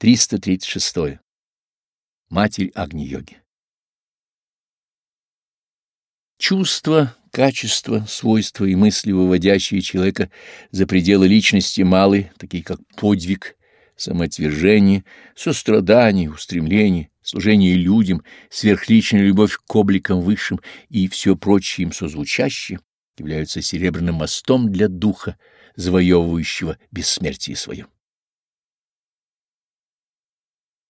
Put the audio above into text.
336. Матерь Агни-йоги. Чувства, качества, свойства и мысли, выводящие человека за пределы личности малы, такие как подвиг, самоотвержение, сострадание, устремление, служение людям, сверхличная любовь к обликам высшим и все прочее им созвучащее, являются серебряным мостом для духа, завоевывающего бессмертие свое.